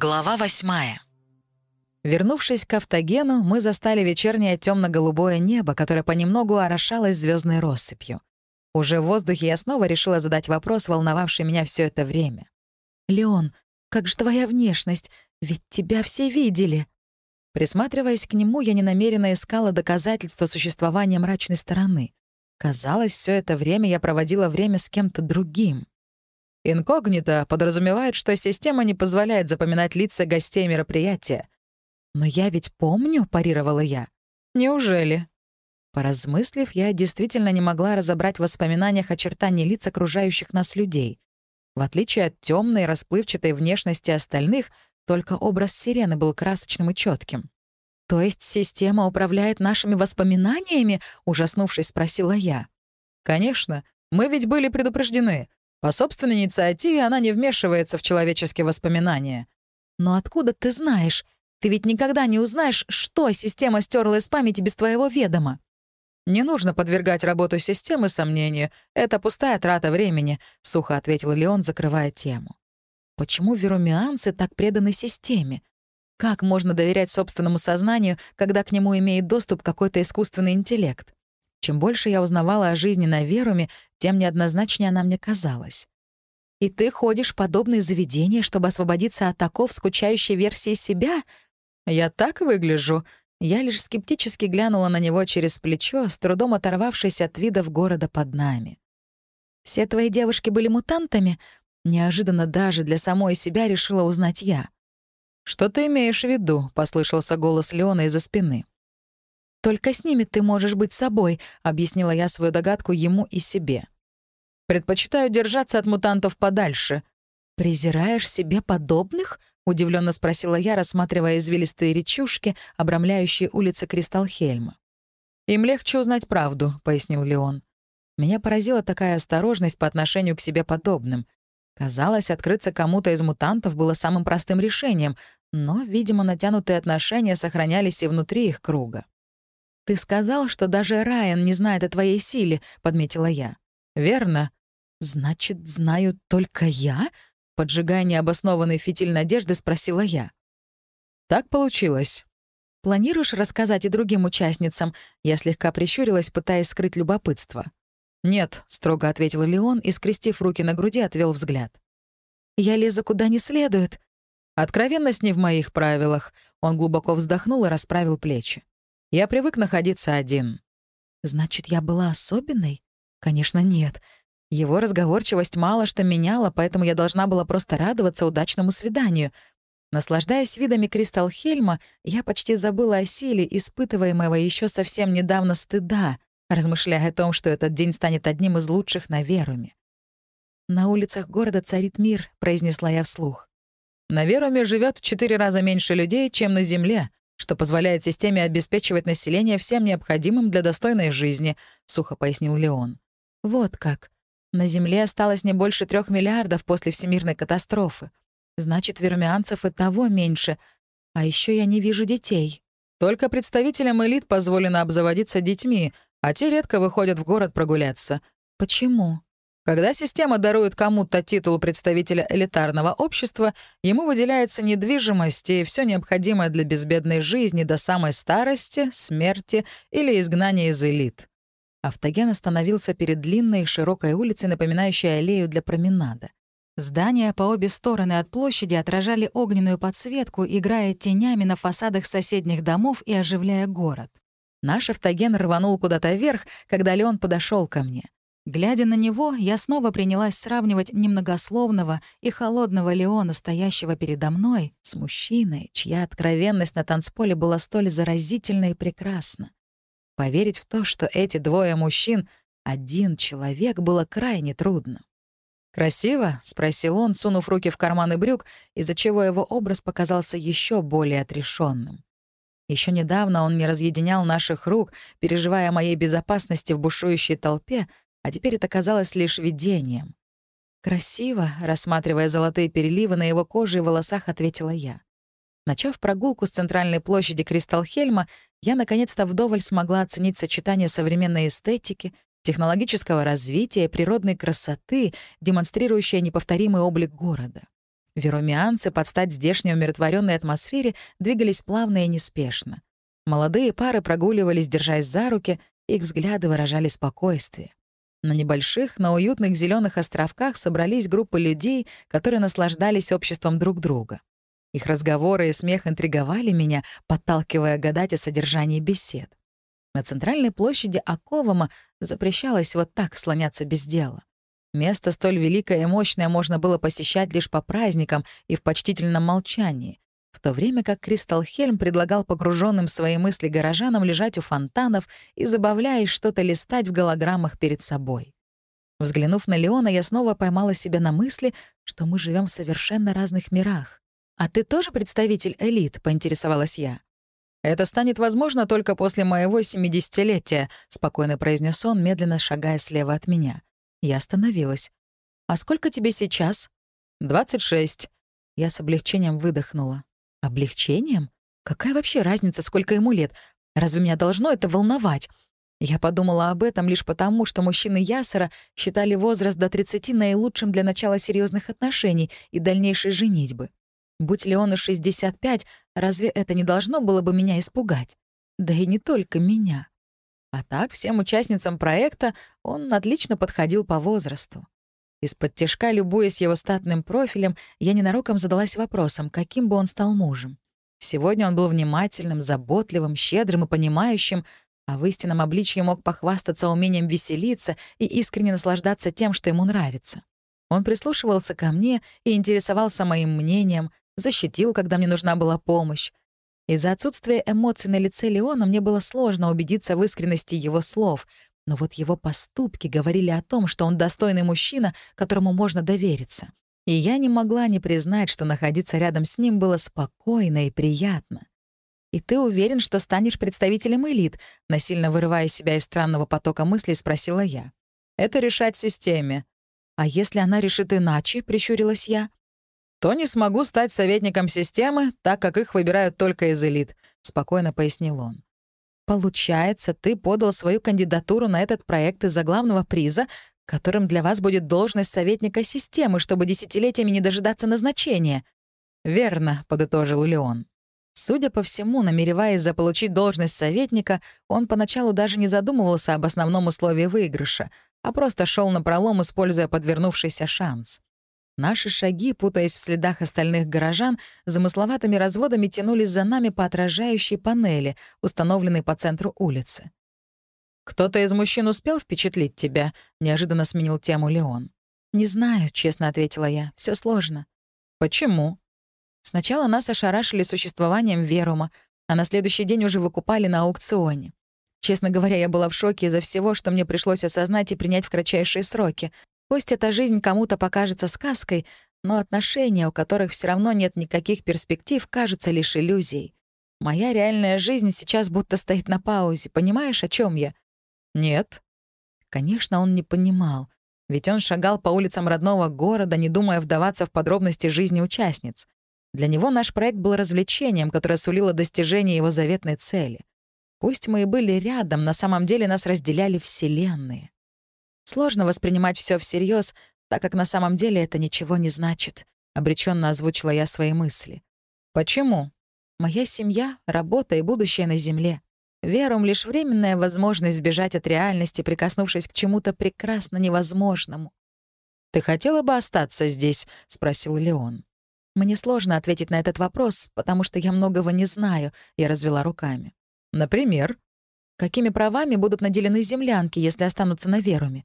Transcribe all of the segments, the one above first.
Глава восьмая. Вернувшись к автогену, мы застали вечернее темно голубое небо, которое понемногу орошалось звездной россыпью. Уже в воздухе я снова решила задать вопрос, волновавший меня все это время. «Леон, как же твоя внешность? Ведь тебя все видели!» Присматриваясь к нему, я ненамеренно искала доказательства существования мрачной стороны. Казалось, все это время я проводила время с кем-то другим. Инкогнито подразумевает, что система не позволяет запоминать лица гостей мероприятия. «Но я ведь помню», — парировала я. «Неужели?» Поразмыслив, я действительно не могла разобрать в воспоминаниях очертаний лиц окружающих нас людей. В отличие от темной, расплывчатой внешности остальных, только образ сирены был красочным и четким. «То есть система управляет нашими воспоминаниями?» — ужаснувшись, спросила я. «Конечно. Мы ведь были предупреждены. По собственной инициативе она не вмешивается в человеческие воспоминания. Но откуда ты знаешь? Ты ведь никогда не узнаешь, что система стерла из памяти без твоего ведома. «Не нужно подвергать работу системы сомнению. Это пустая трата времени», — сухо ответил Леон, закрывая тему. «Почему верумианцы так преданы системе? Как можно доверять собственному сознанию, когда к нему имеет доступ какой-то искусственный интеллект? Чем больше я узнавала о жизни на Веруме, тем неоднозначнее она мне казалась. «И ты ходишь в подобные заведения, чтобы освободиться от оков скучающей версии себя?» «Я так выгляжу?» Я лишь скептически глянула на него через плечо, с трудом оторвавшись от видов города под нами. «Все твои девушки были мутантами?» Неожиданно даже для самой себя решила узнать я. «Что ты имеешь в виду?» — послышался голос Леона из-за спины. «Только с ними ты можешь быть собой», — объяснила я свою догадку ему и себе. «Предпочитаю держаться от мутантов подальше». «Презираешь себе подобных?» — удивленно спросила я, рассматривая извилистые речушки, обрамляющие улицы Кристалхельма. «Им легче узнать правду», — пояснил Леон. Меня поразила такая осторожность по отношению к себе подобным. Казалось, открыться кому-то из мутантов было самым простым решением, но, видимо, натянутые отношения сохранялись и внутри их круга. «Ты сказал, что даже Райан не знает о твоей силе», — подметила я. «Верно». «Значит, знаю только я?» — поджигая необоснованный фитиль надежды, спросила я. «Так получилось». «Планируешь рассказать и другим участницам?» Я слегка прищурилась, пытаясь скрыть любопытство. «Нет», — строго ответил Леон и, скрестив руки на груди, отвел взгляд. «Я лезу куда не следует». «Откровенность не в моих правилах». Он глубоко вздохнул и расправил плечи. Я привык находиться один. Значит, я была особенной? Конечно, нет. Его разговорчивость мало что меняла, поэтому я должна была просто радоваться удачному свиданию. Наслаждаясь видами Кристалхельма, я почти забыла о силе, испытываемого еще совсем недавно стыда, размышляя о том, что этот день станет одним из лучших на Веруме. «На улицах города царит мир», — произнесла я вслух. «На Веруме живет в четыре раза меньше людей, чем на Земле», что позволяет системе обеспечивать население всем необходимым для достойной жизни», — сухо пояснил Леон. «Вот как. На Земле осталось не больше трех миллиардов после всемирной катастрофы. Значит, вермианцев и того меньше. А еще я не вижу детей». «Только представителям элит позволено обзаводиться детьми, а те редко выходят в город прогуляться». «Почему?» Когда система дарует кому-то титул представителя элитарного общества, ему выделяется недвижимость и все необходимое для безбедной жизни до самой старости, смерти или изгнания из элит. Автоген остановился перед длинной широкой улицей, напоминающей аллею для променада. Здания по обе стороны от площади отражали огненную подсветку, играя тенями на фасадах соседних домов и оживляя город. Наш автоген рванул куда-то вверх, когда Леон подошел ко мне. Глядя на него, я снова принялась сравнивать немногословного и холодного Леона, стоящего передо мной, с мужчиной, чья откровенность на танцполе была столь заразительна и прекрасна. Поверить в то, что эти двое мужчин — один человек, было крайне трудно. «Красиво?» — спросил он, сунув руки в карманы брюк, из-за чего его образ показался еще более отрешенным. Еще недавно он не разъединял наших рук, переживая о моей безопасности в бушующей толпе, а теперь это казалось лишь видением. «Красиво», — рассматривая золотые переливы на его коже и волосах, ответила я. Начав прогулку с центральной площади Кристалхельма, я наконец-то вдоволь смогла оценить сочетание современной эстетики, технологического развития и природной красоты, демонстрирующее неповторимый облик города. Верумианцы под стать здешней умиротворенной атмосфере двигались плавно и неспешно. Молодые пары прогуливались, держась за руки, их взгляды выражали спокойствие. На небольших, но уютных зеленых островках собрались группы людей, которые наслаждались обществом друг друга. Их разговоры и смех интриговали меня, подталкивая гадать о содержании бесед. На центральной площади Аковама запрещалось вот так слоняться без дела. Место столь великое и мощное можно было посещать лишь по праздникам и в почтительном молчании, в то время как Кристал Хельм предлагал погруженным в свои мысли горожанам лежать у фонтанов и, забавляясь, что-то листать в голограммах перед собой. Взглянув на Леона, я снова поймала себя на мысли, что мы живем в совершенно разных мирах. «А ты тоже представитель элит?» — поинтересовалась я. «Это станет возможно только после моего семидесятилетия», — спокойно произнес он, медленно шагая слева от меня. Я остановилась. «А сколько тебе сейчас?» «Двадцать шесть». Я с облегчением выдохнула. «Облегчением? Какая вообще разница, сколько ему лет? Разве меня должно это волновать?» Я подумала об этом лишь потому, что мужчины Ясера считали возраст до 30 наилучшим для начала серьезных отношений и дальнейшей женитьбы. Будь Леону 65, разве это не должно было бы меня испугать? Да и не только меня. А так, всем участницам проекта он отлично подходил по возрасту. Из-под тяжка, любуясь его статным профилем, я ненароком задалась вопросом, каким бы он стал мужем. Сегодня он был внимательным, заботливым, щедрым и понимающим, а в истинном обличье мог похвастаться умением веселиться и искренне наслаждаться тем, что ему нравится. Он прислушивался ко мне и интересовался моим мнением, защитил, когда мне нужна была помощь. Из-за отсутствия эмоций на лице Леона мне было сложно убедиться в искренности его слов, но вот его поступки говорили о том, что он достойный мужчина, которому можно довериться. И я не могла не признать, что находиться рядом с ним было спокойно и приятно. «И ты уверен, что станешь представителем элит?» Насильно вырывая себя из странного потока мыслей, спросила я. «Это решать системе». «А если она решит иначе?» — прищурилась я то не смогу стать советником системы, так как их выбирают только из элит», — спокойно пояснил он. «Получается, ты подал свою кандидатуру на этот проект из-за главного приза, которым для вас будет должность советника системы, чтобы десятилетиями не дожидаться назначения». «Верно», — подытожил Леон. Судя по всему, намереваясь заполучить должность советника, он поначалу даже не задумывался об основном условии выигрыша, а просто шел на пролом, используя подвернувшийся шанс. Наши шаги, путаясь в следах остальных горожан, замысловатыми разводами тянулись за нами по отражающей панели, установленной по центру улицы. «Кто-то из мужчин успел впечатлить тебя?» — неожиданно сменил тему Леон. «Не знаю», — честно ответила я. Все сложно». «Почему?» Сначала нас ошарашили существованием Верума, а на следующий день уже выкупали на аукционе. Честно говоря, я была в шоке из-за всего, что мне пришлось осознать и принять в кратчайшие сроки. Пусть эта жизнь кому-то покажется сказкой, но отношения, у которых все равно нет никаких перспектив, кажутся лишь иллюзией. Моя реальная жизнь сейчас будто стоит на паузе. Понимаешь, о чем я? Нет. Конечно, он не понимал. Ведь он шагал по улицам родного города, не думая вдаваться в подробности жизни участниц. Для него наш проект был развлечением, которое сулило достижение его заветной цели. Пусть мы и были рядом, на самом деле нас разделяли вселенные. Сложно воспринимать все всерьез, так как на самом деле это ничего не значит. Обреченно озвучила я свои мысли. Почему? Моя семья, работа и будущее на Земле. Верум — лишь временная возможность сбежать от реальности, прикоснувшись к чему-то прекрасно невозможному. «Ты хотела бы остаться здесь?» — спросил Леон. «Мне сложно ответить на этот вопрос, потому что я многого не знаю», — я развела руками. «Например?» «Какими правами будут наделены землянки, если останутся на Веруме?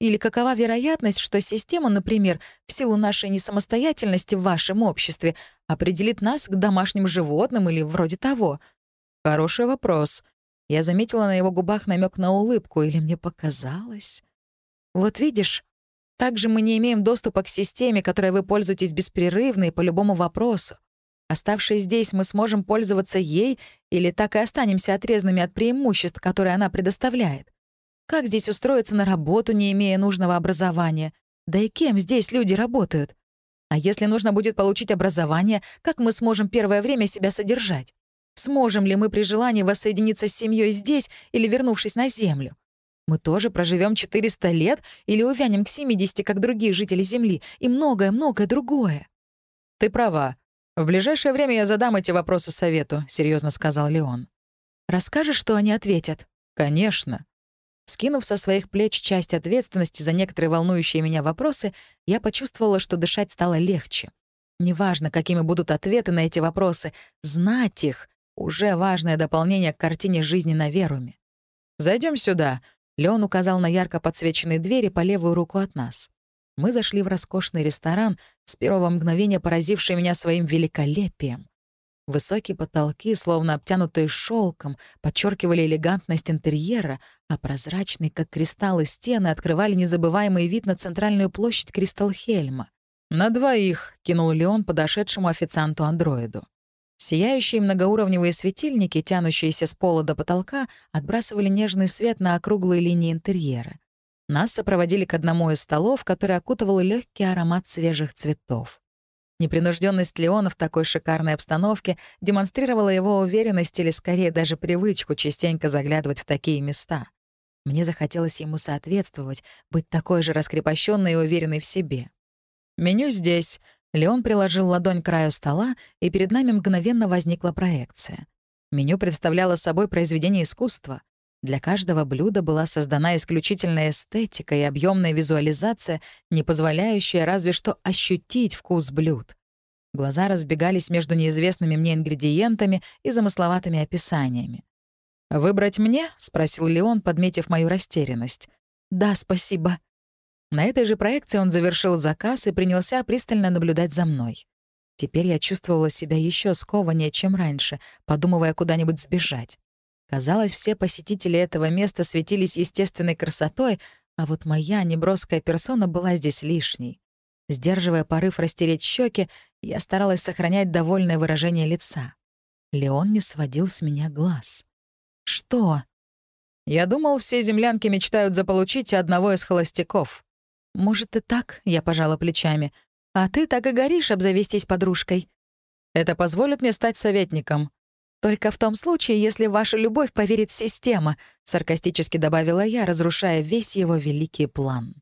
Или какова вероятность, что система, например, в силу нашей несамостоятельности в вашем обществе, определит нас к домашним животным или вроде того? Хороший вопрос. Я заметила на его губах намек на улыбку, или мне показалось? Вот видишь, также мы не имеем доступа к системе, которой вы пользуетесь беспрерывно и по любому вопросу. Оставшись здесь, мы сможем пользоваться ей или так и останемся отрезанными от преимуществ, которые она предоставляет. Как здесь устроиться на работу, не имея нужного образования? Да и кем здесь люди работают? А если нужно будет получить образование, как мы сможем первое время себя содержать? Сможем ли мы при желании воссоединиться с семьей здесь или вернувшись на Землю? Мы тоже проживем 400 лет или увянем к 70, как другие жители Земли, и многое-многое другое. «Ты права. В ближайшее время я задам эти вопросы совету», — серьезно сказал Леон. «Расскажешь, что они ответят?» «Конечно». Скинув со своих плеч часть ответственности за некоторые волнующие меня вопросы, я почувствовала, что дышать стало легче. Неважно, какими будут ответы на эти вопросы, знать их — уже важное дополнение к картине жизни на Веруме. Зайдем сюда», — Леон указал на ярко подсвеченные двери по левую руку от нас. Мы зашли в роскошный ресторан, с первого мгновения поразивший меня своим великолепием. Высокие потолки, словно обтянутые шелком, подчеркивали элегантность интерьера, а прозрачные, как кристаллы, стены открывали незабываемый вид на центральную площадь Кристалхельма. «На двоих», — кинул Леон подошедшему официанту-андроиду. Сияющие многоуровневые светильники, тянущиеся с пола до потолка, отбрасывали нежный свет на округлые линии интерьера. Нас сопроводили к одному из столов, который окутывал легкий аромат свежих цветов. Непринужденность Леона в такой шикарной обстановке демонстрировала его уверенность или, скорее, даже привычку частенько заглядывать в такие места. Мне захотелось ему соответствовать, быть такой же раскрепощенной и уверенной в себе. «Меню здесь». Леон приложил ладонь к краю стола, и перед нами мгновенно возникла проекция. Меню представляло собой произведение искусства. Для каждого блюда была создана исключительная эстетика и объемная визуализация, не позволяющая разве что ощутить вкус блюд. Глаза разбегались между неизвестными мне ингредиентами и замысловатыми описаниями. «Выбрать мне?» — спросил Леон, подметив мою растерянность. «Да, спасибо». На этой же проекции он завершил заказ и принялся пристально наблюдать за мной. Теперь я чувствовала себя еще скованнее, чем раньше, подумывая куда-нибудь сбежать. Казалось, все посетители этого места светились естественной красотой, а вот моя неброская персона была здесь лишней. Сдерживая порыв растереть щеки, я старалась сохранять довольное выражение лица. Леон не сводил с меня глаз. «Что?» «Я думал, все землянки мечтают заполучить одного из холостяков». «Может, и так?» — я пожала плечами. «А ты так и горишь обзавестись подружкой». «Это позволит мне стать советником», «Только в том случае, если ваша любовь поверит система», — саркастически добавила я, разрушая весь его великий план.